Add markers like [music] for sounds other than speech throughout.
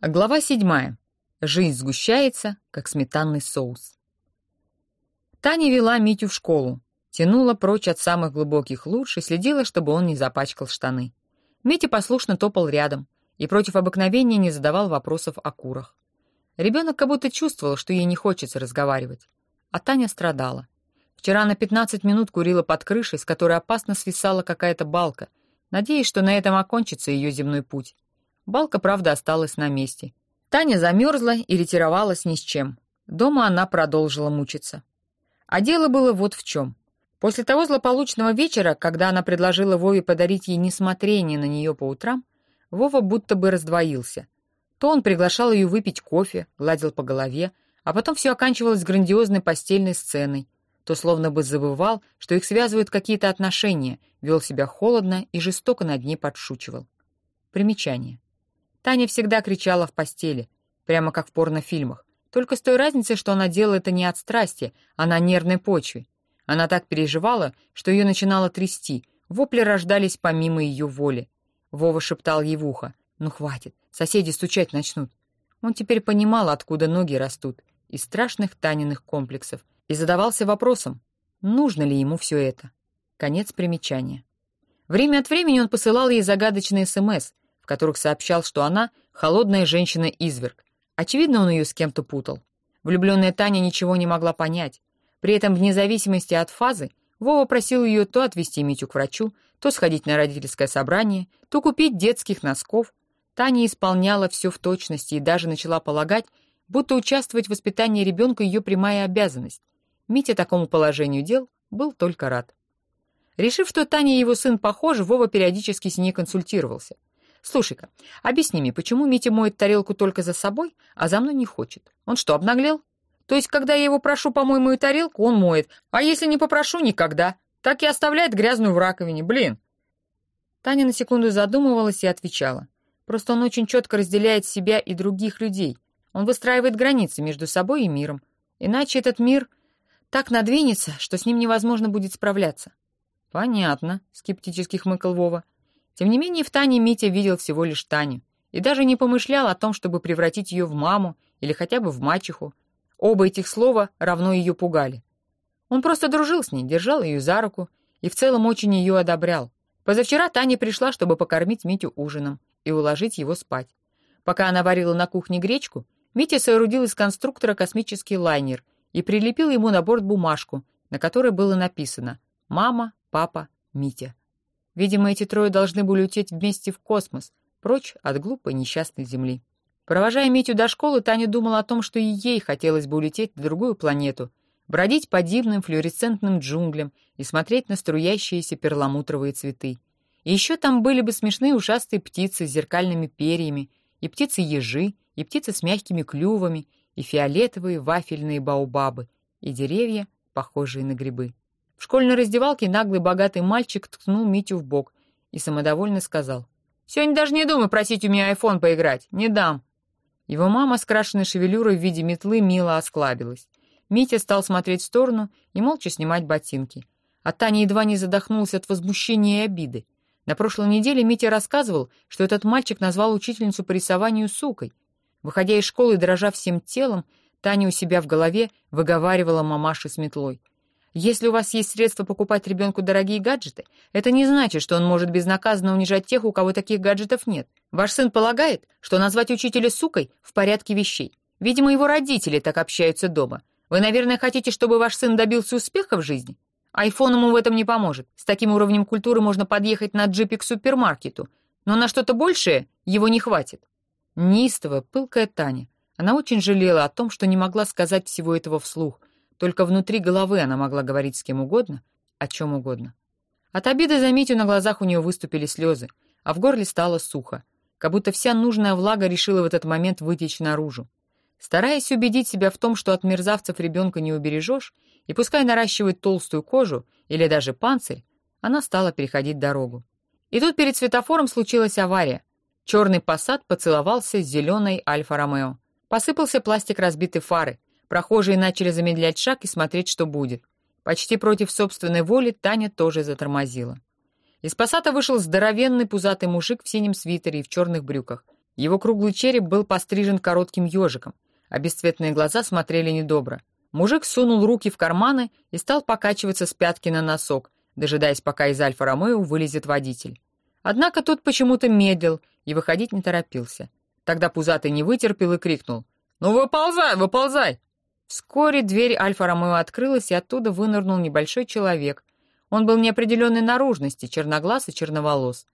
Глава седьмая. Жизнь сгущается, как сметанный соус. Таня вела Митю в школу, тянула прочь от самых глубоких луж и следила, чтобы он не запачкал штаны. Митя послушно топал рядом и против обыкновения не задавал вопросов о курах. Ребенок как будто чувствовал, что ей не хочется разговаривать. А Таня страдала. Вчера на 15 минут курила под крышей, с которой опасно свисала какая-то балка, надеясь, что на этом окончится ее земной путь. Балка, правда, осталась на месте. Таня замерзла и ретировалась ни с чем. Дома она продолжила мучиться. А дело было вот в чем. После того злополучного вечера, когда она предложила Вове подарить ей несмотрение на нее по утрам, Вова будто бы раздвоился. То он приглашал ее выпить кофе, гладил по голове, а потом все оканчивалось грандиозной постельной сценой, то словно бы забывал, что их связывают какие-то отношения, вел себя холодно и жестоко над ней подшучивал. Примечание. Таня всегда кричала в постели, прямо как в порнофильмах, только с той разницей, что она делала это не от страсти, а на нервной почве. Она так переживала, что ее начинало трясти, вопли рождались помимо ее воли. Вова шептал ей в ухо, «Ну хватит, соседи стучать начнут». Он теперь понимал, откуда ноги растут, из страшных Таниных комплексов, и задавался вопросом, нужно ли ему все это. Конец примечания. Время от времени он посылал ей загадочные СМС, которых сообщал, что она — холодная женщина-изверг. Очевидно, он ее с кем-то путал. Влюбленная Таня ничего не могла понять. При этом, вне зависимости от фазы, Вова просил ее то отвезти Митю к врачу, то сходить на родительское собрание, то купить детских носков. Таня исполняла все в точности и даже начала полагать, будто участвовать в воспитании ребенка ее прямая обязанность. Митя такому положению дел был только рад. Решив, что Таня и его сын похожи, Вова периодически с ней консультировался — Слушай-ка, объясни мне, почему Митя моет тарелку только за собой, а за мной не хочет? Он что, обнаглел? То есть, когда я его прошу помой мою тарелку, он моет, а если не попрошу, никогда. Так и оставляет грязную в раковине, блин. Таня на секунду задумывалась и отвечала. Просто он очень четко разделяет себя и других людей. Он выстраивает границы между собой и миром. Иначе этот мир так надвинется, что с ним невозможно будет справляться. «Понятно», — скептически хмыкал Вова. Тем не менее, в Тане Митя видел всего лишь Таню и даже не помышлял о том, чтобы превратить ее в маму или хотя бы в мачеху. Оба этих слова равно ее пугали. Он просто дружил с ней, держал ее за руку и в целом очень ее одобрял. Позавчера Таня пришла, чтобы покормить Митю ужином и уложить его спать. Пока она варила на кухне гречку, Митя соорудил из конструктора космический лайнер и прилепил ему на борт бумажку, на которой было написано «Мама, папа, Митя». Видимо, эти трое должны были улететь вместе в космос, прочь от глупой несчастной Земли. Провожая Митю до школы, Таня думала о том, что и ей хотелось бы улететь на другую планету, бродить по дивным флуоресцентным джунглям и смотреть на струящиеся перламутровые цветы. И еще там были бы смешные ушастые птицы с зеркальными перьями, и птицы-ежи, и птицы с мягкими клювами, и фиолетовые вафельные баобабы, и деревья, похожие на грибы. В школьной раздевалке наглый богатый мальчик ткнул Митю в бок и самодовольно сказал. «Сегодня даже не думай просить у меня айфон поиграть. Не дам». Его мама с крашенной шевелюрой в виде метлы мило осклабилась. Митя стал смотреть в сторону и молча снимать ботинки. А Таня едва не задохнулась от возмущения и обиды. На прошлой неделе Митя рассказывал, что этот мальчик назвал учительницу по рисованию сукой. Выходя из школы дрожа всем телом, Таня у себя в голове выговаривала мамаше с метлой. Если у вас есть средства покупать ребенку дорогие гаджеты, это не значит, что он может безнаказанно унижать тех, у кого таких гаджетов нет. Ваш сын полагает, что назвать учителя сукой в порядке вещей. Видимо, его родители так общаются дома. Вы, наверное, хотите, чтобы ваш сын добился успеха в жизни? Айфон ему в этом не поможет. С таким уровнем культуры можно подъехать на джипе к супермаркету. Но на что-то большее его не хватит. Неистовая, пылкая Таня. Она очень жалела о том, что не могла сказать всего этого вслух, только внутри головы она могла говорить с кем угодно, о чем угодно. От обиды за Митю на глазах у нее выступили слезы, а в горле стало сухо, как будто вся нужная влага решила в этот момент вытечь наружу. Стараясь убедить себя в том, что от мерзавцев ребенка не убережешь, и пускай наращивает толстую кожу или даже панцирь, она стала переходить дорогу. И тут перед светофором случилась авария. Черный посад поцеловался с зеленой Альфа-Ромео. Посыпался пластик разбитой фары, Прохожие начали замедлять шаг и смотреть, что будет. Почти против собственной воли Таня тоже затормозила. Из пассата вышел здоровенный пузатый мужик в синем свитере и в черных брюках. Его круглый череп был пострижен коротким ежиком, а бесцветные глаза смотрели недобро. Мужик сунул руки в карманы и стал покачиваться с пятки на носок, дожидаясь, пока из Альфа-Ромео вылезет водитель. Однако тот почему-то медлил и выходить не торопился. Тогда пузатый не вытерпел и крикнул. «Ну, выползай, выползай!» Вскоре дверь Альфа-Ромео открылась, и оттуда вынырнул небольшой человек. Он был неопределенной наружности, черноглаз и черноволос.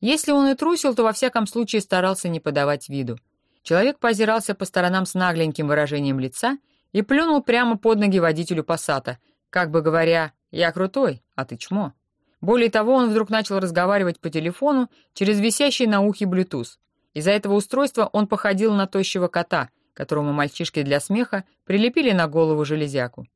Если он и трусил, то во всяком случае старался не подавать виду. Человек позирался по сторонам с нагленьким выражением лица и плюнул прямо под ноги водителю Пассата, как бы говоря, «Я крутой, а ты чмо». Более того, он вдруг начал разговаривать по телефону через висящий на ухе Bluetooth. Из-за этого устройства он походил на тощего кота, которому мальчишки для смеха прилепили на голову железяку.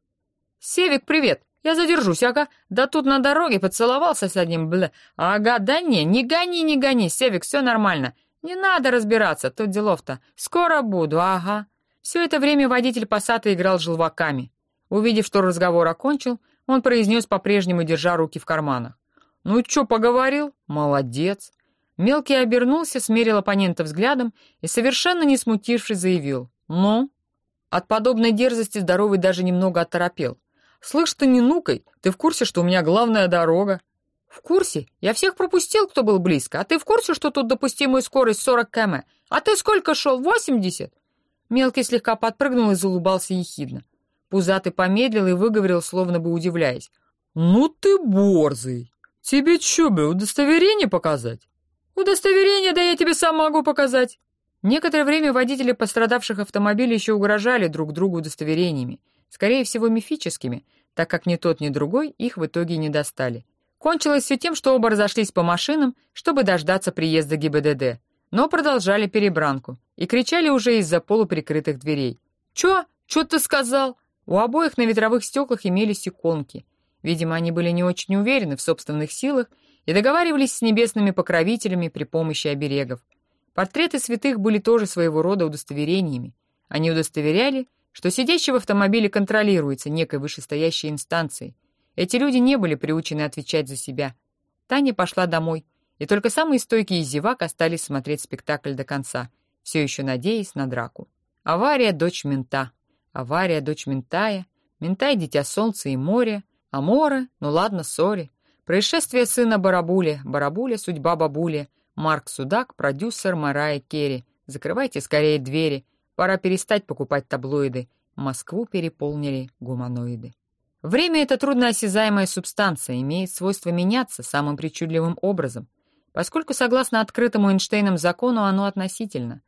«Севик, привет! Я задержусь, ага. Да тут на дороге поцеловался с одним, бля. Ага, да не, не гони, не гони, Севик, все нормально. Не надо разбираться, тут делов-то. Скоро буду, ага». Все это время водитель Пассата играл желваками. Увидев, что разговор окончил, он произнес, по-прежнему держа руки в карманах. «Ну чё, поговорил? Молодец!» Мелкий обернулся, смерил оппонента взглядом и, совершенно не смутившись, заявил. «Ну?» От подобной дерзости здоровый даже немного оторопел. «Слышь ты, не нукай, ты в курсе, что у меня главная дорога?» «В курсе? Я всех пропустил, кто был близко. А ты в курсе, что тут допустимая скорость 40 км? А ты сколько шел? 80?» Мелкий слегка подпрыгнул и залыбался ехидно. Пузатый помедлил и выговорил, словно бы удивляясь. «Ну ты борзый! Тебе чё бы, удостоверение показать?» «Удостоверение, да я тебе сам могу показать!» Некоторое время водители пострадавших автомобилей еще угрожали друг другу удостоверениями, скорее всего мифическими, так как ни тот, ни другой их в итоге не достали. Кончилось все тем, что оба разошлись по машинам, чтобы дождаться приезда ГИБДД, но продолжали перебранку и кричали уже из-за полуприкрытых дверей. «Чё? Чё ты сказал?» У обоих на ветровых стеклах имелись иконки. Видимо, они были не очень уверены в собственных силах и договаривались с небесными покровителями при помощи оберегов. Портреты святых были тоже своего рода удостоверениями. Они удостоверяли, что сидящий в автомобиле контролируется некой вышестоящей инстанцией. Эти люди не были приучены отвечать за себя. Таня пошла домой, и только самые стойкие зевак остались смотреть спектакль до конца, все еще надеясь на драку. Авария — дочь мента. Авария — дочь ментая. Ментай — дитя солнца и моря. Амора, ну ладно, сори. Происшествие сына Барабули, Барабуля, судьба бабули. Марк Судак, продюсер Марая Керри. Закрывайте скорее двери. Пора перестать покупать таблоиды. Москву переполнили гуманоиды. Время — это трудноосязаемая субстанция, имеет свойство меняться самым причудливым образом, поскольку, согласно открытому Эйнштейном закону, оно относительно.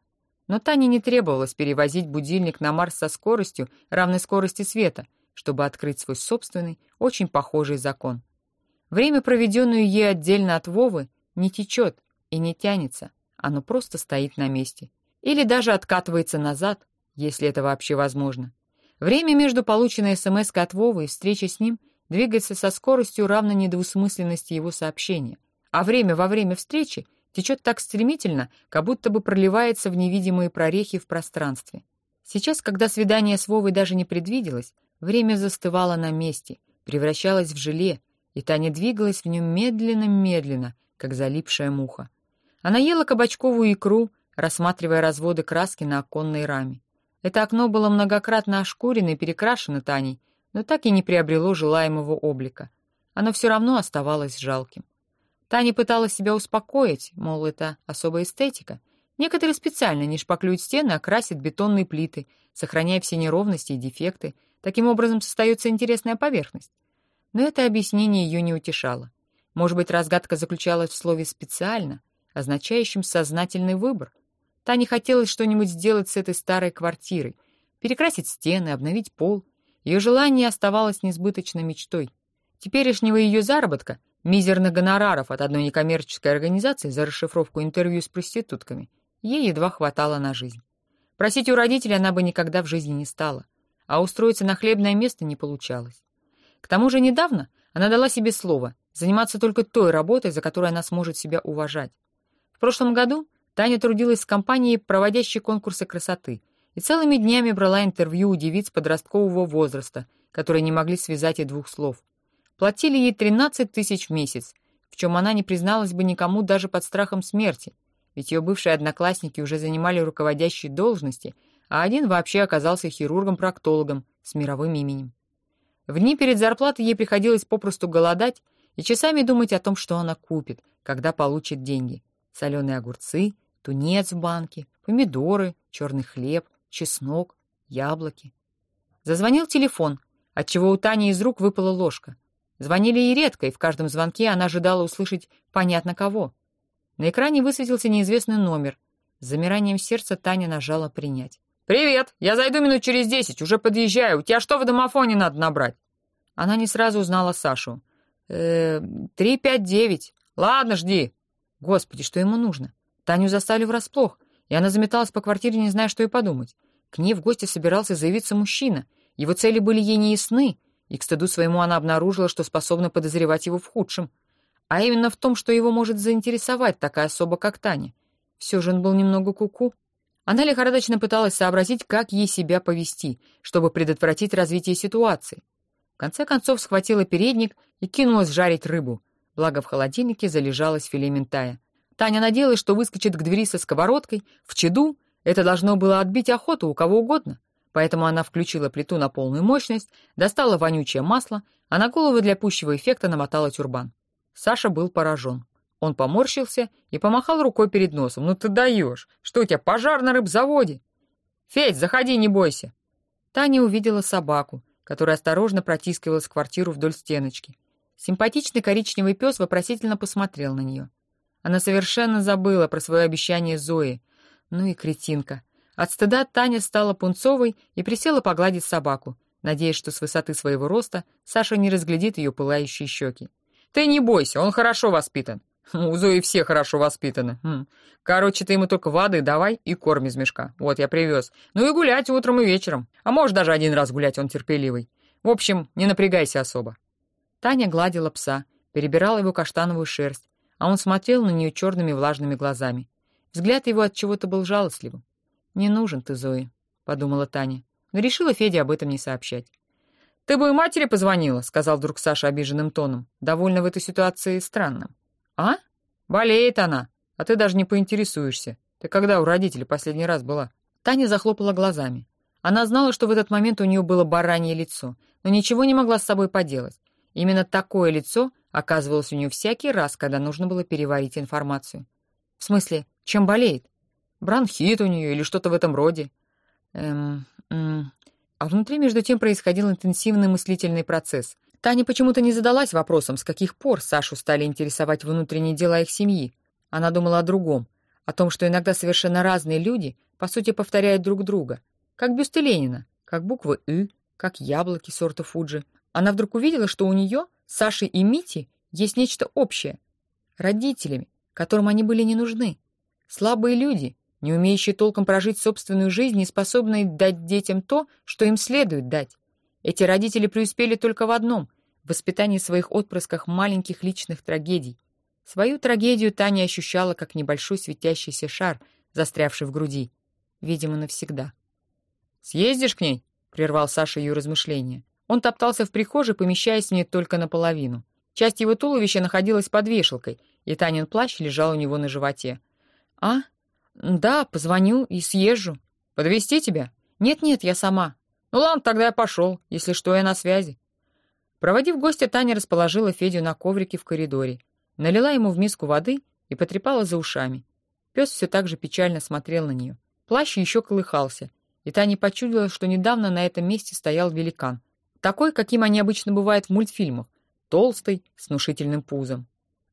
Но Тане не требовалось перевозить будильник на Марс со скоростью, равной скорости света, чтобы открыть свой собственный, очень похожий закон. Время, проведенное ей отдельно от Вовы, не течет и не тянется, оно просто стоит на месте. Или даже откатывается назад, если это вообще возможно. Время между полученной смс от Вовы и встречей с ним двигается со скоростью, равной недвусмысленности его сообщения, а время во время встречи течет так стремительно, как будто бы проливается в невидимые прорехи в пространстве. Сейчас, когда свидание с Вовой даже не предвиделось, Время застывало на месте, превращалось в желе, и Таня двигалась в нем медленно-медленно, как залипшая муха. Она ела кабачковую икру, рассматривая разводы краски на оконной раме. Это окно было многократно ошкурено и перекрашено Таней, но так и не приобрело желаемого облика. Оно все равно оставалось жалким. Таня пыталась себя успокоить, мол, это особая эстетика. Некоторые специально не шпаклюют стены, а красят бетонные плиты, сохраняя все неровности и дефекты, Таким образом создается интересная поверхность. Но это объяснение ее не утешало. Может быть, разгадка заключалась в слове «специально», означающем сознательный выбор. Тане хотелось что-нибудь сделать с этой старой квартирой, перекрасить стены, обновить пол. Ее желание оставалось несбыточной мечтой. Теперешнего ее заработка, мизерных гонораров от одной некоммерческой организации за расшифровку интервью с проститутками, ей едва хватало на жизнь. Просить у родителей она бы никогда в жизни не стала а устроиться на хлебное место не получалось. К тому же недавно она дала себе слово заниматься только той работой, за которой она сможет себя уважать. В прошлом году Таня трудилась с компанией, проводящей конкурсы красоты, и целыми днями брала интервью у девиц подросткового возраста, которые не могли связать и двух слов. Платили ей 13 тысяч в месяц, в чем она не призналась бы никому даже под страхом смерти. ведь ее бывшие одноклассники уже занимали руководящие должности, а один вообще оказался хирургом-проктологом с мировым именем. В дни перед зарплатой ей приходилось попросту голодать и часами думать о том, что она купит, когда получит деньги. Соленые огурцы, тунец в банке, помидоры, черный хлеб, чеснок, яблоки. Зазвонил телефон, отчего у Тани из рук выпала ложка. Звонили ей редко, и в каждом звонке она ожидала услышать понятно кого. На экране высветился неизвестный номер. С замиранием сердца Таня нажала «Принять». «Привет! Я зайду минут через десять, уже подъезжаю. У тебя что в домофоне надо набрать?» Она не сразу узнала Сашу. «Э, три пять девять. Ладно, жди». Господи, что ему нужно? Таню застали врасплох, и она заметалась по квартире, не зная, что и подумать. К ней в гости собирался заявиться мужчина. Его цели были ей неясны, и к стыду своему она обнаружила, что способна подозревать его в худшем. А именно в том, что его может заинтересовать такая особа, как Таня. Все же он был немного куку. -ку. Она лихорадочно пыталась сообразить, как ей себя повести, чтобы предотвратить развитие ситуации. В конце концов схватила передник и кинулась жарить рыбу, благо в холодильнике залежалась филе ментая. Таня надеялась, что выскочит к двери со сковородкой, в чаду, это должно было отбить охоту у кого угодно. Поэтому она включила плиту на полную мощность, достала вонючее масло, а на голову для пущего эффекта намотала тюрбан. Саша был поражен. Он поморщился и помахал рукой перед носом. «Ну ты даешь! Что у тебя, пожар на рыбзаводе?» «Федь, заходи, не бойся!» Таня увидела собаку, которая осторожно протискивалась в квартиру вдоль стеночки. Симпатичный коричневый пес вопросительно посмотрел на нее. Она совершенно забыла про свое обещание Зои. Ну и кретинка. От стыда Таня стала пунцовой и присела погладить собаку, надеясь, что с высоты своего роста Саша не разглядит ее пылающие щеки. «Ты не бойся, он хорошо воспитан. У Зои все хорошо воспитаны. Короче, ты ему только воды давай и корм из мешка. Вот, я привез. Ну и гулять утром и вечером. А может, даже один раз гулять, он терпеливый. В общем, не напрягайся особо». Таня гладила пса, перебирала его каштановую шерсть, а он смотрел на нее черными влажными глазами. Взгляд его от чего-то был жалостливым. «Не нужен ты, Зои», — подумала Таня, но решила Феде об этом не сообщать. «Ты бы и матери позвонила», — сказал вдруг Саша обиженным тоном, довольно в этой ситуации странным. «А? Болеет она, а ты даже не поинтересуешься. Ты когда у родителей последний раз была?» Таня захлопала глазами. Она знала, что в этот момент у нее было баранье лицо, но ничего не могла с собой поделать. Именно такое лицо оказывалось у нее всякий раз, когда нужно было переварить информацию. В смысле, чем болеет? Бронхит у нее или что-то в этом роде? Эм, эм. А внутри, между тем, происходил интенсивный мыслительный процесс. Таня почему-то не задалась вопросом, с каких пор Сашу стали интересовать внутренние дела их семьи. Она думала о другом, о том, что иногда совершенно разные люди, по сути, повторяют друг друга. Как бюсты Ленина, как буквы «ы», как яблоки сорта Фуджи. Она вдруг увидела, что у нее, Саши и Мити, есть нечто общее. Родителями, которым они были не нужны. Слабые люди, не умеющие толком прожить собственную жизнь и способные дать детям то, что им следует дать. Эти родители преуспели только в одном в воспитании своих отпрысках маленьких личных трагедий. Свою трагедию Таня ощущала как небольшой светящийся шар, застрявший в груди. Видимо, навсегда. «Съездишь к ней?» — прервал Саша ее размышления. Он топтался в прихожей, помещаясь в ней только наполовину. Часть его туловища находилась под вешалкой, и Танин плащ лежал у него на животе. «А? Да, позвоню и съезжу. Подвести тебя? Нет-нет, я сама. Ну ладно, тогда я пошел. Если что, я на связи». Проводив гостя, Таня расположила Федю на коврике в коридоре, налила ему в миску воды и потрепала за ушами. Пес все так же печально смотрел на нее. Плащ еще колыхался, и Таня почудила, что недавно на этом месте стоял великан. Такой, каким они обычно бывают в мультфильмах. Толстый, с внушительным пузом.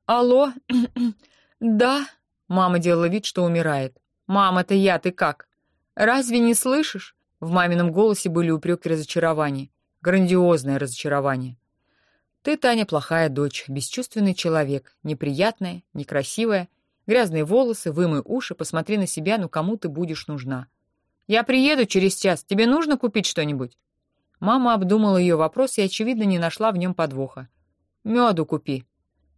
«Алло? [clears throat] да?» Мама делала вид, что умирает. «Мам, это я, ты как? Разве не слышишь?» В мамином голосе были упреки разочарования. Грандиозное разочарование. Ты, Таня, плохая дочь, бесчувственный человек, неприятная, некрасивая, грязные волосы, вымой уши, посмотри на себя, ну кому ты будешь нужна. Я приеду через час, тебе нужно купить что-нибудь? Мама обдумала ее вопрос и, очевидно, не нашла в нем подвоха. Меду купи.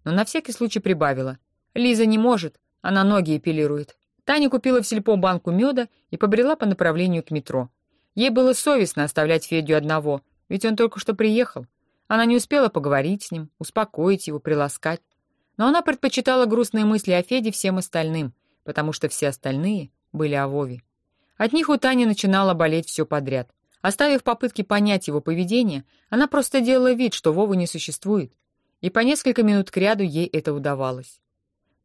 Но на всякий случай прибавила. Лиза не может, она ноги эпилирует. Таня купила в сельпо банку меда и побрела по направлению к метро. Ей было совестно оставлять Федю одного — ведь он только что приехал. Она не успела поговорить с ним, успокоить его, приласкать. Но она предпочитала грустные мысли о Феде всем остальным, потому что все остальные были о Вове. От них у Тани начинало болеть все подряд. Оставив попытки понять его поведение, она просто делала вид, что Вовы не существует, и по несколько минут кряду ей это удавалось.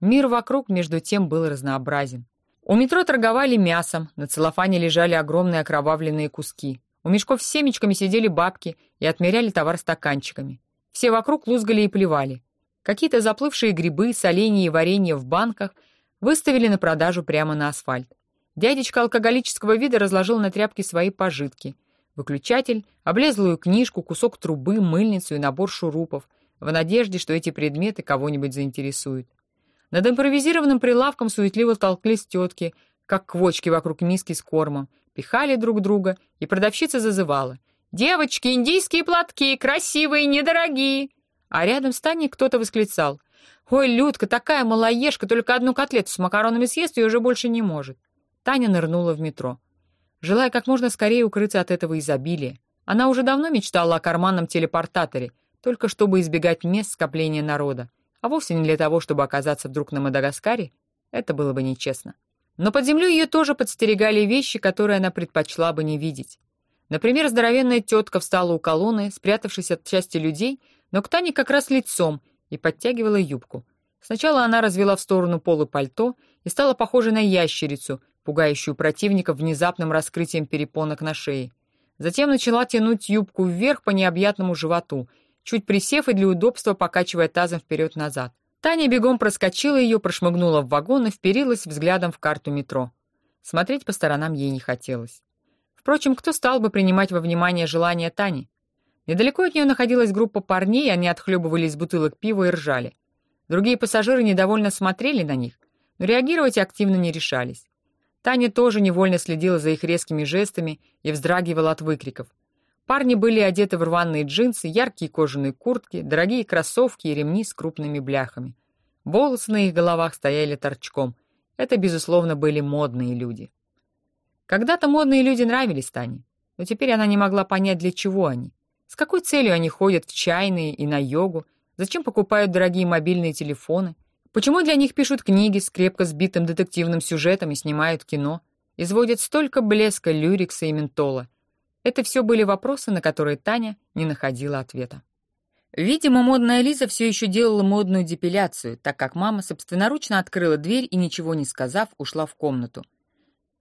Мир вокруг, между тем, был разнообразен. У метро торговали мясом, на целлофане лежали огромные окровавленные куски. У мешков с семечками сидели бабки и отмеряли товар стаканчиками. Все вокруг лузгали и плевали. Какие-то заплывшие грибы, соленья и варенье в банках выставили на продажу прямо на асфальт. Дядечка алкоголического вида разложил на тряпке свои пожитки. Выключатель, облезлую книжку, кусок трубы, мыльницу и набор шурупов, в надежде, что эти предметы кого-нибудь заинтересуют. Над импровизированным прилавком суетливо толклись тетки, как квочки вокруг миски с кормом, пихали друг друга, и продавщица зазывала. «Девочки, индийские платки, красивые, недорогие!» А рядом с Таней кто-то восклицал. «Ой, Людка, такая малоежка, только одну котлету с макаронами съест и уже больше не может». Таня нырнула в метро. Желая как можно скорее укрыться от этого изобилия, она уже давно мечтала о карманном телепортаторе, только чтобы избегать мест скопления народа а вовсе не для того, чтобы оказаться вдруг на Мадагаскаре, это было бы нечестно. Но под землей ее тоже подстерегали вещи, которые она предпочла бы не видеть. Например, здоровенная тетка встала у колонны, спрятавшись от части людей, но к Тане как раз лицом и подтягивала юбку. Сначала она развела в сторону полы пальто и стала похожей на ящерицу, пугающую противника внезапным раскрытием перепонок на шее. Затем начала тянуть юбку вверх по необъятному животу — чуть присев и для удобства покачивая тазом вперед-назад. Таня бегом проскочила ее, прошмыгнула в вагон и вперилась взглядом в карту метро. Смотреть по сторонам ей не хотелось. Впрочем, кто стал бы принимать во внимание желания Тани? Недалеко от нее находилась группа парней, они отхлебывали из бутылок пива и ржали. Другие пассажиры недовольно смотрели на них, но реагировать активно не решались. Таня тоже невольно следила за их резкими жестами и вздрагивала от выкриков. Парни были одеты в рваные джинсы, яркие кожаные куртки, дорогие кроссовки и ремни с крупными бляхами. Волосы на их головах стояли торчком. Это, безусловно, были модные люди. Когда-то модные люди нравились Тане, но теперь она не могла понять, для чего они. С какой целью они ходят в чайные и на йогу, зачем покупают дорогие мобильные телефоны, почему для них пишут книги с крепко сбитым детективным сюжетом и снимают кино, изводят столько блеска, люрикса и ментола — это все были вопросы, на которые Таня не находила ответа. Видимо, модная Лиза все еще делала модную депиляцию, так как мама собственноручно открыла дверь и, ничего не сказав, ушла в комнату.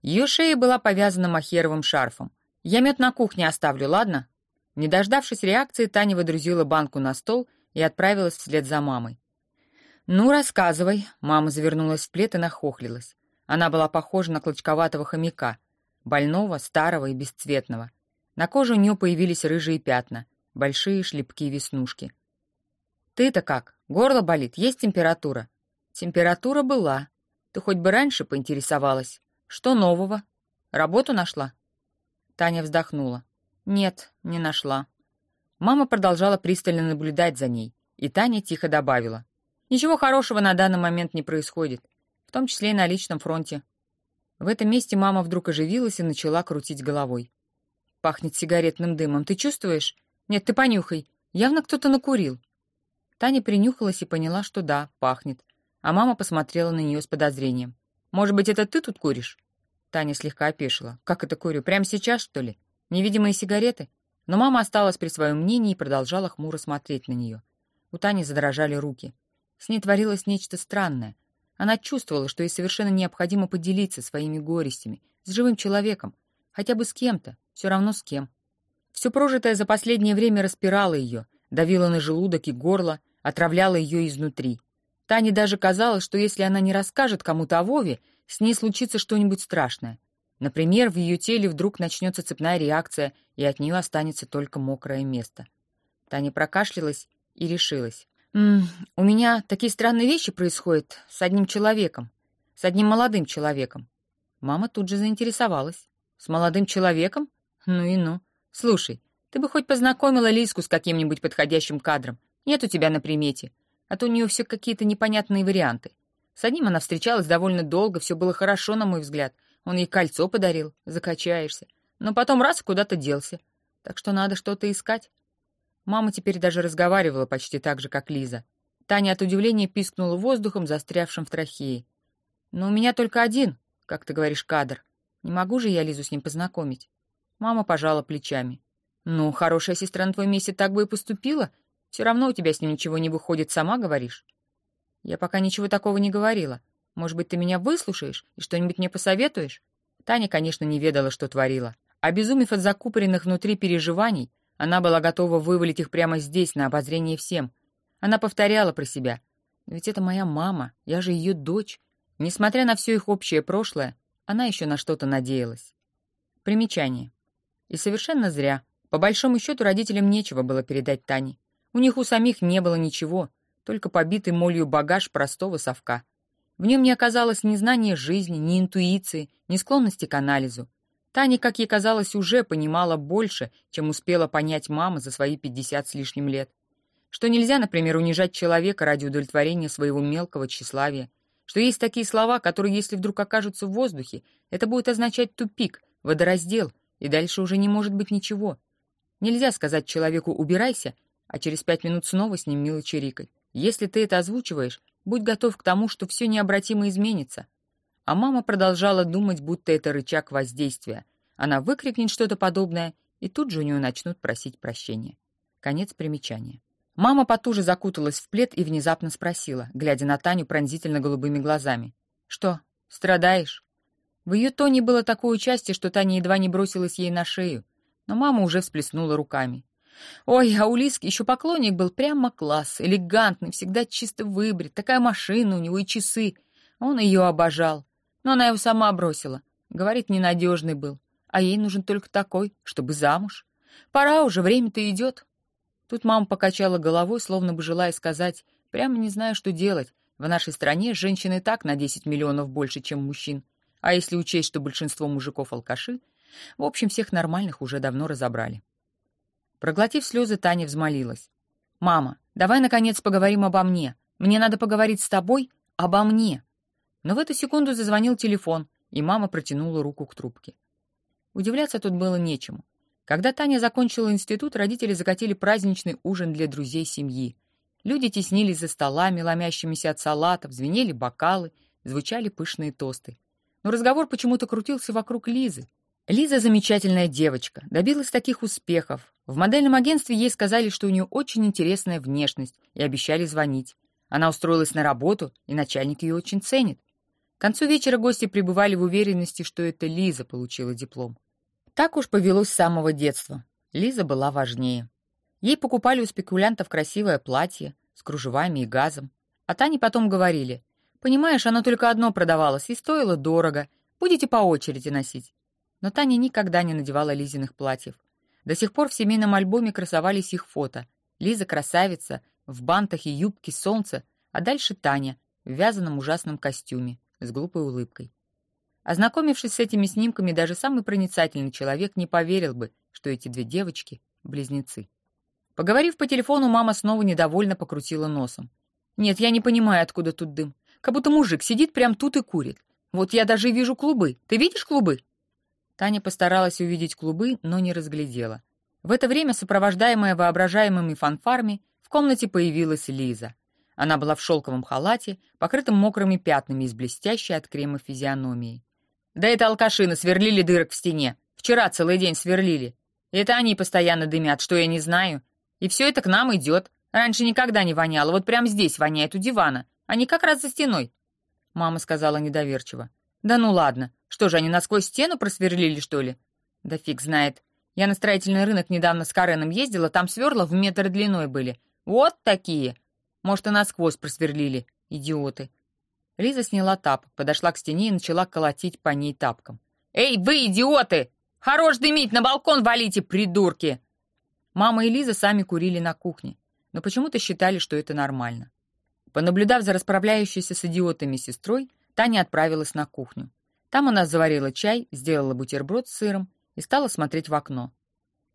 Ее шея была повязана махеровым шарфом. «Я мед на кухне оставлю, ладно?» Не дождавшись реакции, Таня выдрузила банку на стол и отправилась вслед за мамой. «Ну, рассказывай», — мама завернулась в плед и нахохлилась. Она была похожа на клочковатого хомяка, больного, старого и бесцветного. На коже у нее появились рыжие пятна, большие шлепки-веснушки. «Ты-то как? Горло болит? Есть температура?» «Температура была. Ты хоть бы раньше поинтересовалась. Что нового? Работу нашла?» Таня вздохнула. «Нет, не нашла». Мама продолжала пристально наблюдать за ней, и Таня тихо добавила. «Ничего хорошего на данный момент не происходит, в том числе и на личном фронте». В этом месте мама вдруг оживилась и начала крутить головой. Пахнет сигаретным дымом. Ты чувствуешь? Нет, ты понюхай. Явно кто-то накурил. Таня принюхалась и поняла, что да, пахнет. А мама посмотрела на нее с подозрением. «Может быть, это ты тут куришь?» Таня слегка опешила. «Как это курю? Прямо сейчас, что ли? Невидимые сигареты?» Но мама осталась при своем мнении и продолжала хмуро смотреть на нее. У Тани задрожали руки. С ней творилось нечто странное. Она чувствовала, что ей совершенно необходимо поделиться своими горестями с живым человеком, хотя бы с кем-то, все равно с кем. Все прожитое за последнее время распирало ее, давило на желудок и горло, отравляло ее изнутри. Тане даже казалось, что если она не расскажет кому-то о Вове, с ней случится что-нибудь страшное. Например, в ее теле вдруг начнется цепная реакция, и от нее останется только мокрое место. Таня прокашлялась и решилась. «М -м, «У меня такие странные вещи происходят с одним человеком, с одним молодым человеком». Мама тут же заинтересовалась. «С молодым человеком? Ну и ну. Слушай, ты бы хоть познакомила Лиску с каким-нибудь подходящим кадром. Нет у тебя на примете. А то у нее все какие-то непонятные варианты. С одним она встречалась довольно долго, все было хорошо, на мой взгляд. Он ей кольцо подарил, закачаешься. Но потом раз куда-то делся. Так что надо что-то искать. Мама теперь даже разговаривала почти так же, как Лиза. Таня от удивления пискнула воздухом, застрявшим в трахее. Но у меня только один, как ты говоришь, кадр. Не могу же я Лизу с ним познакомить. Мама пожала плечами. Ну, хорошая сестра на твоем месте так бы и поступила. Все равно у тебя с ним ничего не выходит, сама говоришь. Я пока ничего такого не говорила. Может быть, ты меня выслушаешь и что-нибудь мне посоветуешь? Таня, конечно, не ведала, что творила. Обезумев от закупоренных внутри переживаний, она была готова вывалить их прямо здесь, на обозрение всем. Она повторяла про себя. «Ведь это моя мама, я же ее дочь». Несмотря на все их общее прошлое, она еще на что-то надеялась. Примечание. И совершенно зря. По большому счету родителям нечего было передать Тане. У них у самих не было ничего, только побитый молью багаж простого совка. В нем не оказалось ни знания жизни, ни интуиции, ни склонности к анализу. Таня, как ей казалось, уже понимала больше, чем успела понять мама за свои пятьдесят с лишним лет. Что нельзя, например, унижать человека ради удовлетворения своего мелкого тщеславия, что есть такие слова, которые, если вдруг окажутся в воздухе, это будет означать тупик, водораздел, и дальше уже не может быть ничего. Нельзя сказать человеку «убирайся», а через пять минут снова с ним мило чирикать. Если ты это озвучиваешь, Будь готов к тому, что все необратимо изменится. А мама продолжала думать, будто это рычаг воздействия. Она выкрикнет что-то подобное, и тут же у нее начнут просить прощения. Конец примечания. Мама потуже закуталась в плед и внезапно спросила, глядя на Таню пронзительно голубыми глазами. «Что, страдаешь?» В ее тоне было такое участие, что Таня едва не бросилась ей на шею, но мама уже всплеснула руками. Ой, а у Лиски еще поклонник был прямо класс, элегантный, всегда чисто выбрит, такая машина у него и часы. Он ее обожал. Но она его сама бросила. Говорит, ненадежный был. А ей нужен только такой, чтобы замуж. Пора уже, время-то идет. Тут мама покачала головой, словно бы желая сказать, прямо не знаю, что делать. В нашей стране женщин и так на 10 миллионов больше, чем мужчин. А если учесть, что большинство мужиков алкаши, в общем, всех нормальных уже давно разобрали. Проглотив слезы, Таня взмолилась. «Мама, давай, наконец, поговорим обо мне. Мне надо поговорить с тобой обо мне». Но в эту секунду зазвонил телефон, и мама протянула руку к трубке. Удивляться тут было нечему. Когда Таня закончила институт, родители закатили праздничный ужин для друзей семьи. Люди теснились за столами, ломящимися от салатов, звенели бокалы, звучали пышные тосты. Но разговор почему-то крутился вокруг Лизы. Лиза замечательная девочка, добилась таких успехов. В модельном агентстве ей сказали, что у нее очень интересная внешность, и обещали звонить. Она устроилась на работу, и начальник ее очень ценит. К концу вечера гости пребывали в уверенности, что это Лиза получила диплом. Так уж повелось с самого детства. Лиза была важнее. Ей покупали у спекулянтов красивое платье с кружевами и газом. А Тане потом говорили, «Понимаешь, оно только одно продавалось и стоило дорого. Будете по очереди носить». Но Таня никогда не надевала Лизиных платьев. До сих пор в семейном альбоме красовались их фото. Лиза красавица, в бантах и юбке солнце, а дальше Таня в вязаном ужасном костюме с глупой улыбкой. Ознакомившись с этими снимками, даже самый проницательный человек не поверил бы, что эти две девочки — близнецы. Поговорив по телефону, мама снова недовольно покрутила носом. «Нет, я не понимаю, откуда тут дым. Как будто мужик сидит прямо тут и курит. Вот я даже вижу клубы. Ты видишь клубы?» Таня постаралась увидеть клубы, но не разглядела. В это время, сопровождаемая воображаемыми фанфарами, в комнате появилась Лиза. Она была в шелковом халате, покрытом мокрыми пятнами из блестящей от крема физиономии. «Да это алкашины сверлили дырок в стене. Вчера целый день сверлили. Это они постоянно дымят, что я не знаю. И все это к нам идет. Раньше никогда не воняло, вот прямо здесь воняет у дивана. Они как раз за стеной». Мама сказала недоверчиво. «Да ну ладно. Что же, они насквозь стену просверлили, что ли? Да фиг знает. Я на строительный рынок недавно с Кареном ездила, там сверла в метр длиной были. Вот такие. Может, и насквозь просверлили. Идиоты. Лиза сняла тапок, подошла к стене и начала колотить по ней тапком. «Эй, вы, идиоты! Хорош дымить, на балкон валите, придурки!» Мама и Лиза сами курили на кухне, но почему-то считали, что это нормально. Понаблюдав за расправляющейся с идиотами сестрой, Таня отправилась на кухню. Там она заварила чай, сделала бутерброд с сыром и стала смотреть в окно.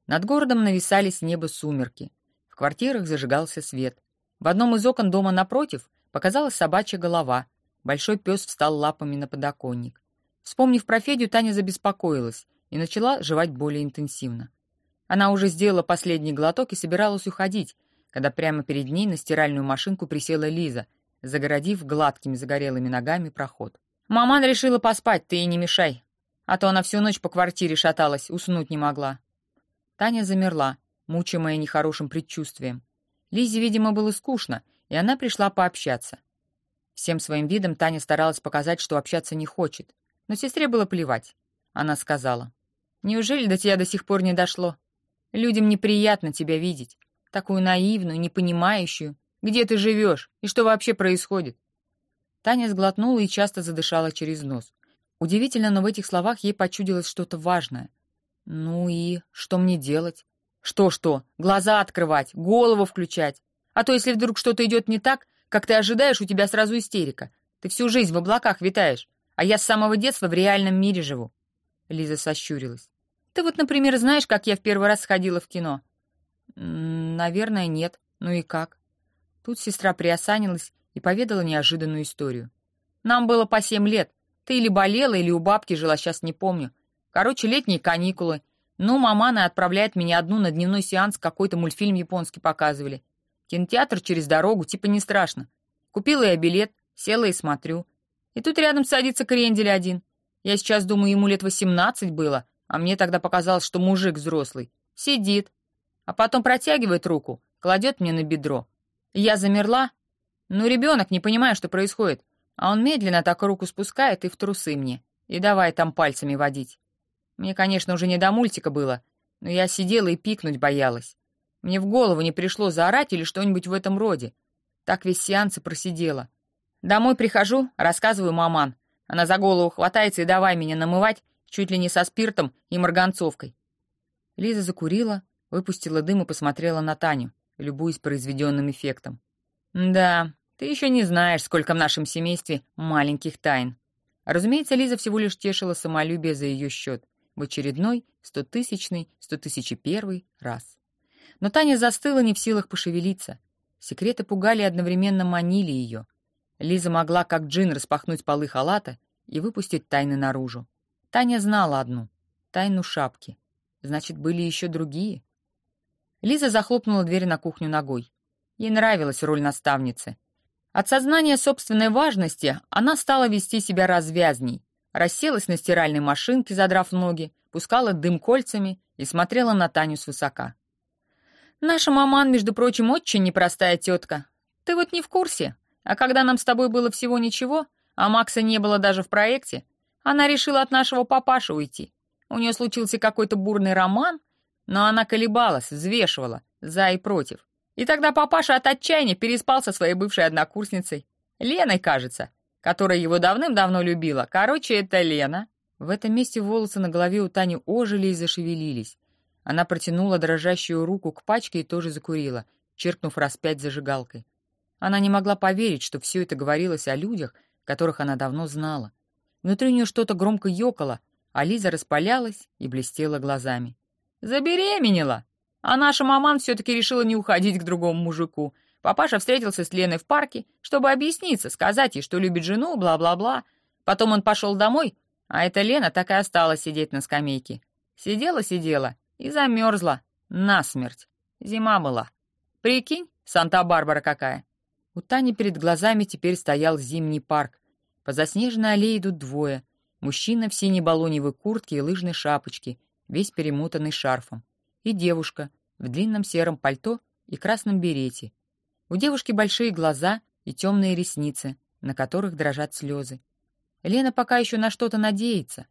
Над городом нависали с неба сумерки. В квартирах зажигался свет. В одном из окон дома напротив показалась собачья голова. Большой пес встал лапами на подоконник. Вспомнив про Федю, Таня забеспокоилась и начала жевать более интенсивно. Она уже сделала последний глоток и собиралась уходить, когда прямо перед ней на стиральную машинку присела Лиза, загородив гладкими загорелыми ногами проход. Маман решила поспать, ты ей не мешай. А то она всю ночь по квартире шаталась, уснуть не могла. Таня замерла, мучимая нехорошим предчувствием. Лизе, видимо, было скучно, и она пришла пообщаться. Всем своим видом Таня старалась показать, что общаться не хочет. Но сестре было плевать. Она сказала, «Неужели до тебя до сих пор не дошло? Людям неприятно тебя видеть. Такую наивную, непонимающую. Где ты живешь? И что вообще происходит?» Таня сглотнула и часто задышала через нос. Удивительно, но в этих словах ей почудилось что-то важное. «Ну и что мне делать?» «Что-что? Глаза открывать, голову включать. А то, если вдруг что-то идет не так, как ты ожидаешь, у тебя сразу истерика. Ты всю жизнь в облаках витаешь, а я с самого детства в реальном мире живу». Лиза сощурилась. «Ты вот, например, знаешь, как я в первый раз сходила в кино?» «Наверное, нет. Ну и как?» Тут сестра приосанилась и поведала неожиданную историю. «Нам было по семь лет. Ты или болела, или у бабки жила, сейчас не помню. Короче, летние каникулы. Ну, мамана отправляет меня одну на дневной сеанс, какой-то мультфильм японский показывали. Кинотеатр через дорогу, типа не страшно. Купила я билет, села и смотрю. И тут рядом садится крендель один. Я сейчас думаю, ему лет восемнадцать было, а мне тогда показалось, что мужик взрослый. Сидит. А потом протягивает руку, кладет мне на бедро. Я замерла. Ну, ребенок, не понимая, что происходит. А он медленно так руку спускает и в трусы мне. И давай там пальцами водить. Мне, конечно, уже не до мультика было, но я сидела и пикнуть боялась. Мне в голову не пришло заорать или что-нибудь в этом роде. Так весь сеанс и просидела. Домой прихожу, рассказываю маман. Она за голову хватается и давай меня намывать чуть ли не со спиртом и марганцовкой. Лиза закурила, выпустила дым и посмотрела на Таню, любуясь произведенным эффектом. «Да, ты еще не знаешь, сколько в нашем семействе маленьких тайн». Разумеется, Лиза всего лишь тешила самолюбие за ее счет в очередной стотысячный, стотысячи первый раз. Но Таня застыла не в силах пошевелиться. Секреты пугали и одновременно манили ее. Лиза могла, как джин, распахнуть полы халата и выпустить тайны наружу. Таня знала одну — тайну шапки. Значит, были еще другие. Лиза захлопнула дверь на кухню ногой. Ей нравилась роль наставницы. От сознания собственной важности она стала вести себя развязней, расселась на стиральной машинке, задрав ноги, пускала дым кольцами и смотрела на Таню свысока. «Наша маман, между прочим, очень непростая тетка. Ты вот не в курсе. А когда нам с тобой было всего ничего, а Макса не было даже в проекте, она решила от нашего папаши уйти. У нее случился какой-то бурный роман, но она колебалась, взвешивала, за и против. И тогда папаша от отчаяния переспал со своей бывшей однокурсницей. Леной, кажется которая его давным-давно любила. Короче, это Лена. В этом месте волосы на голове у Тани ожили и зашевелились. Она протянула дрожащую руку к пачке и тоже закурила, чиркнув раз пять зажигалкой. Она не могла поверить, что все это говорилось о людях, которых она давно знала. Внутри нее что-то громко ёкало, а Лиза распалялась и блестела глазами. «Забеременела! А наша маман все-таки решила не уходить к другому мужику. Папаша встретился с Леной в парке, чтобы объясниться, сказать ей, что любит жену, бла-бла-бла. Потом он пошел домой, а эта Лена так и осталась сидеть на скамейке. Сидела-сидела и замерзла. Насмерть. Зима была. Прикинь, Санта-Барбара какая. У Тани перед глазами теперь стоял зимний парк. По заснеженной аллее идут двое. Мужчина в синей балоневой куртке и лыжной шапочке, весь перемотанный шарфом. И девушка в длинном сером пальто и красном берете, у девушки большие глаза и темные ресницы, на которых дрожат слезы. Лена пока еще на что-то надеется.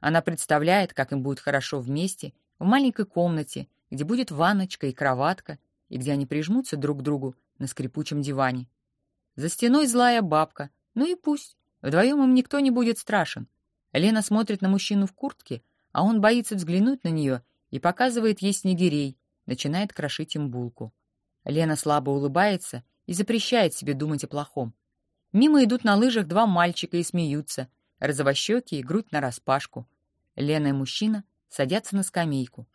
Она представляет, как им будет хорошо вместе, в маленькой комнате, где будет ванночка и кроватка, и где они прижмутся друг к другу на скрипучем диване. За стеной злая бабка. Ну и пусть. Вдвоем им никто не будет страшен. Лена смотрит на мужчину в куртке, а он боится взглянуть на нее и показывает ей снегирей, начинает крошить им булку. Лена слабо улыбается и запрещает себе думать о плохом. Мимо идут на лыжах два мальчика и смеются, розовощеки и грудь нараспашку. Лена и мужчина садятся на скамейку.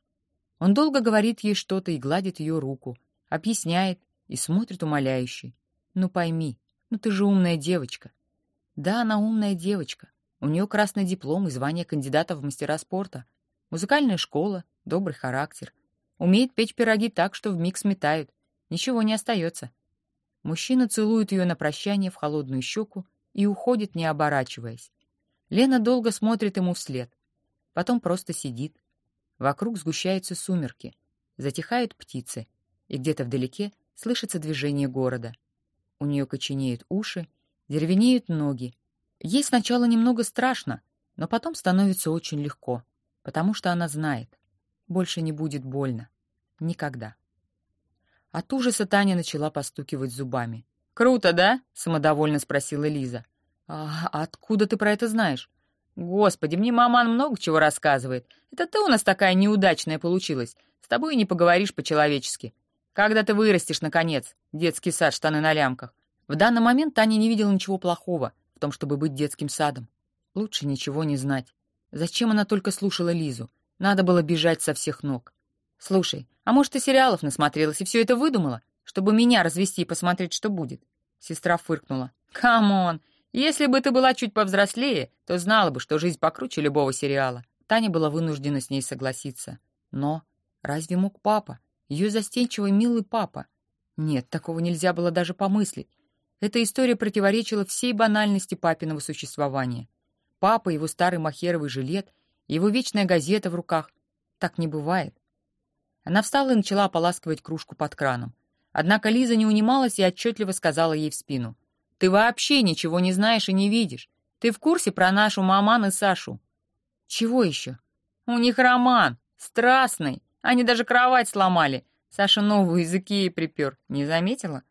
Он долго говорит ей что-то и гладит ее руку, объясняет и смотрит умоляюще. «Ну пойми, ну ты же умная девочка». Да, она умная девочка. У нее красный диплом и звание кандидата в мастера спорта. Музыкальная школа, добрый характер. Умеет печь пироги так, что вмиг сметают. Ничего не остается. Мужчина целует ее на прощание в холодную щеку и уходит, не оборачиваясь. Лена долго смотрит ему вслед. Потом просто сидит. Вокруг сгущаются сумерки. Затихают птицы. И где-то вдалеке слышится движение города. У нее коченеют уши, деревенеют ноги. Ей сначала немного страшно, но потом становится очень легко, потому что она знает. Больше не будет больно. Никогда. От ужаса Таня начала постукивать зубами. «Круто, да?» — самодовольно спросила Лиза. «А откуда ты про это знаешь?» «Господи, мне маман много чего рассказывает. Это ты у нас такая неудачная получилась. С тобой не поговоришь по-человечески. Когда ты вырастешь, наконец? Детский сад, штаны на лямках». В данный момент Таня не видела ничего плохого в том, чтобы быть детским садом. Лучше ничего не знать. Зачем она только слушала Лизу? Надо было бежать со всех ног. «Слушай, а может, ты сериалов насмотрелась и все это выдумала, чтобы меня развести и посмотреть, что будет?» Сестра фыркнула. «Come on! Если бы ты была чуть повзрослее, то знала бы, что жизнь покруче любого сериала». Таня была вынуждена с ней согласиться. Но разве мог папа? Ее застенчивый милый папа? Нет, такого нельзя было даже помыслить. Эта история противоречила всей банальности папиного существования. Папа, его старый махеровый жилет, его вечная газета в руках. Так не бывает. Она встала и начала ополаскивать кружку под краном. Однако Лиза не унималась и отчетливо сказала ей в спину. «Ты вообще ничего не знаешь и не видишь. Ты в курсе про нашу маман и Сашу?» «Чего еще?» «У них роман. Страстный. Они даже кровать сломали. Саша новую из Икеи припер. Не заметила?»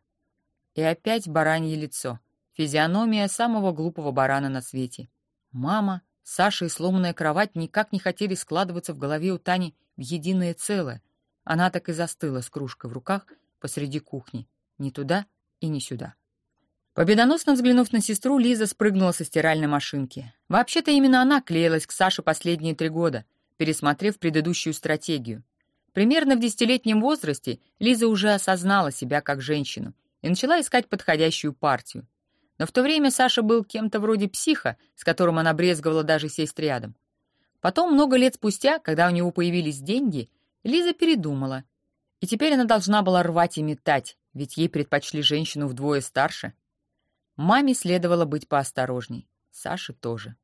И опять баранье лицо. Физиономия самого глупого барана на свете. Мама, Саша и сломанная кровать никак не хотели складываться в голове у Тани в единое целое — она так и застыла с кружкой в руках посреди кухни. Ни туда и ни сюда. Победоносно взглянув на сестру, Лиза спрыгнула со стиральной машинки. Вообще-то именно она клеилась к Саше последние три года, пересмотрев предыдущую стратегию. Примерно в десятилетнем возрасте Лиза уже осознала себя как женщину и начала искать подходящую партию. Но в то время Саша был кем-то вроде психа, с которым она брезговала даже сесть рядом. Потом, много лет спустя, когда у него появились деньги — Лиза передумала. И теперь она должна была рвать и метать, ведь ей предпочли женщину вдвое старше. Маме следовало быть поосторожней. Саше тоже.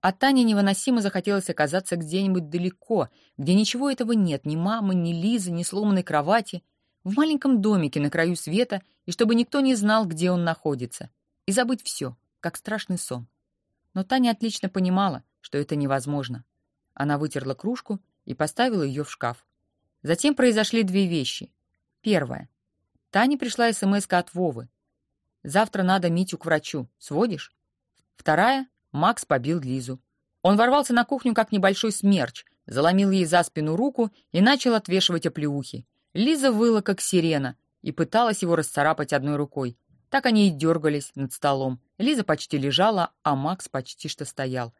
А Тане невыносимо захотелось оказаться где-нибудь далеко, где ничего этого нет, ни мамы, ни Лизы, ни сломанной кровати, в маленьком домике на краю света, и чтобы никто не знал, где он находится, и забыть все, как страшный сон. Но Таня отлично понимала, что это невозможно. Она вытерла кружку и поставила ее в шкаф. Затем произошли две вещи. Первое. Тане пришла смс от Вовы. «Завтра надо Митю к врачу. Сводишь?» Вторая. Макс побил Лизу. Он ворвался на кухню, как небольшой смерч, заломил ей за спину руку и начал отвешивать оплеухи. Лиза выла, как сирена, и пыталась его расцарапать одной рукой. Так они и дергались над столом. Лиза почти лежала, а Макс почти что стоял.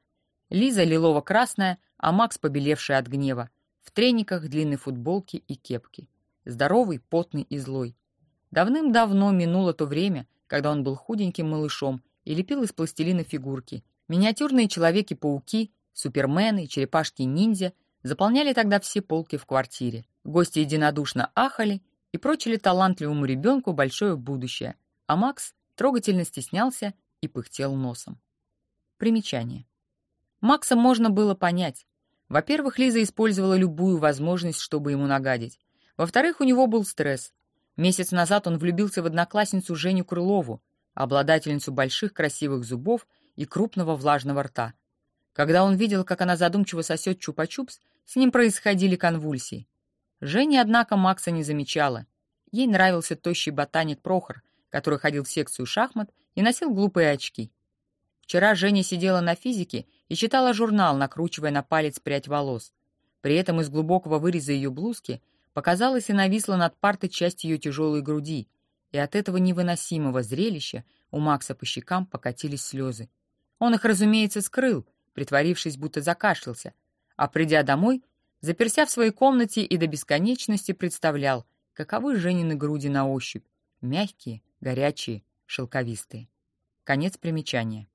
Лиза лилово-красная, а Макс побелевший от гнева в трениках, длинной футболке и кепке. Здоровый, потный и злой. Давным-давно минуло то время, когда он был худеньким малышом и лепил из пластилина фигурки. Миниатюрные человеки-пауки, супермены черепашки-ниндзя заполняли тогда все полки в квартире. Гости единодушно ахали и прочили талантливому ребенку большое будущее, а Макс трогательно стеснялся и пыхтел носом. Примечание. Макса можно было понять. Во-первых, Лиза использовала любую возможность, чтобы ему нагадить. Во-вторых, у него был стресс. Месяц назад он влюбился в одноклассницу Женю Крылову, обладательницу больших красивых зубов и крупного влажного рта. Когда он видел, как она задумчиво сосет чупа-чупс, с ним происходили конвульсии. Женя, однако, Макса не замечала. Ей нравился тощий ботаник Прохор, который ходил в секцию шахмат и носил глупые очки. Вчера Женя сидела на физике и читала журнал, накручивая на палец прядь волос. При этом из глубокого выреза ее блузки показалась и нависла над партой часть ее тяжелой груди, и от этого невыносимого зрелища у Макса по щекам покатились слезы. Он их, разумеется, скрыл, притворившись, будто закашлялся, а придя домой, заперся в своей комнате и до бесконечности представлял, каковы Женины груди на ощупь, мягкие, горячие, шелковистые. Конец примечания.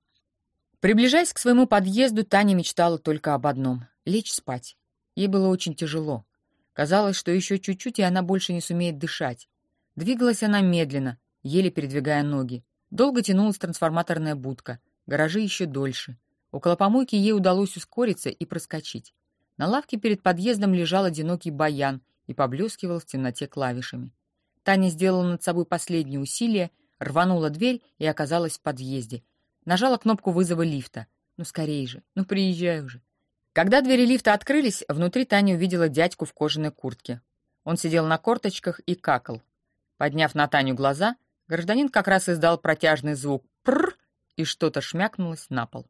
Приближаясь к своему подъезду, Таня мечтала только об одном — лечь спать. Ей было очень тяжело. Казалось, что еще чуть-чуть, и она больше не сумеет дышать. Двигалась она медленно, еле передвигая ноги. Долго тянулась трансформаторная будка, гаражи еще дольше. Около помойки ей удалось ускориться и проскочить. На лавке перед подъездом лежал одинокий баян и поблескивал в темноте клавишами. Таня сделала над собой последнее усилие, рванула дверь и оказалась в подъезде. Нажала кнопку вызова лифта. «Ну, скорей же! Ну, приезжай уже!» Когда двери лифта открылись, внутри Таня увидела дядьку в кожаной куртке. Он сидел на корточках и какал. Подняв на Таню глаза, гражданин как раз издал протяжный звук «прррр» и что-то шмякнулось на пол.